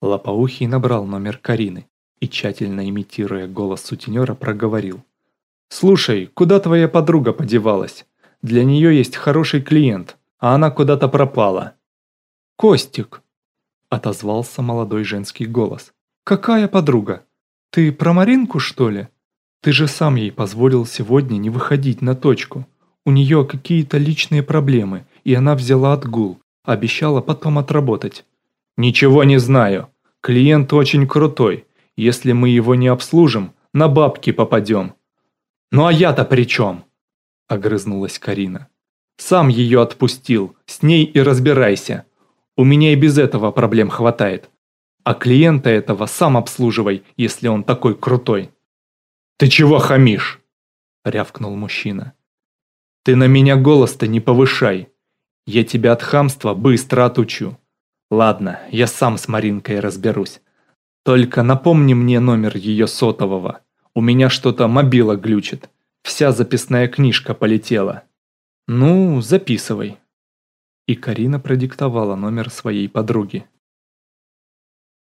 Лопоухий набрал номер Карины и, тщательно имитируя голос сутенера, проговорил. «Слушай, куда твоя подруга подевалась? Для нее есть хороший клиент, а она куда-то пропала». «Костик», — отозвался молодой женский голос. «Какая подруга? Ты про Маринку, что ли? Ты же сам ей позволил сегодня не выходить на точку. У нее какие-то личные проблемы, и она взяла отгул, обещала потом отработать». «Ничего не знаю. Клиент очень крутой. Если мы его не обслужим, на бабки попадем». «Ну а я-то при чем?» – огрызнулась Карина. «Сам ее отпустил, с ней и разбирайся. У меня и без этого проблем хватает. А клиента этого сам обслуживай, если он такой крутой». «Ты чего хамишь?» – рявкнул мужчина. «Ты на меня голос-то не повышай. Я тебя от хамства быстро отучу. Ладно, я сам с Маринкой разберусь. Только напомни мне номер ее сотового. У меня что-то мобила глючит. Вся записная книжка полетела. Ну, записывай. И Карина продиктовала номер своей подруги.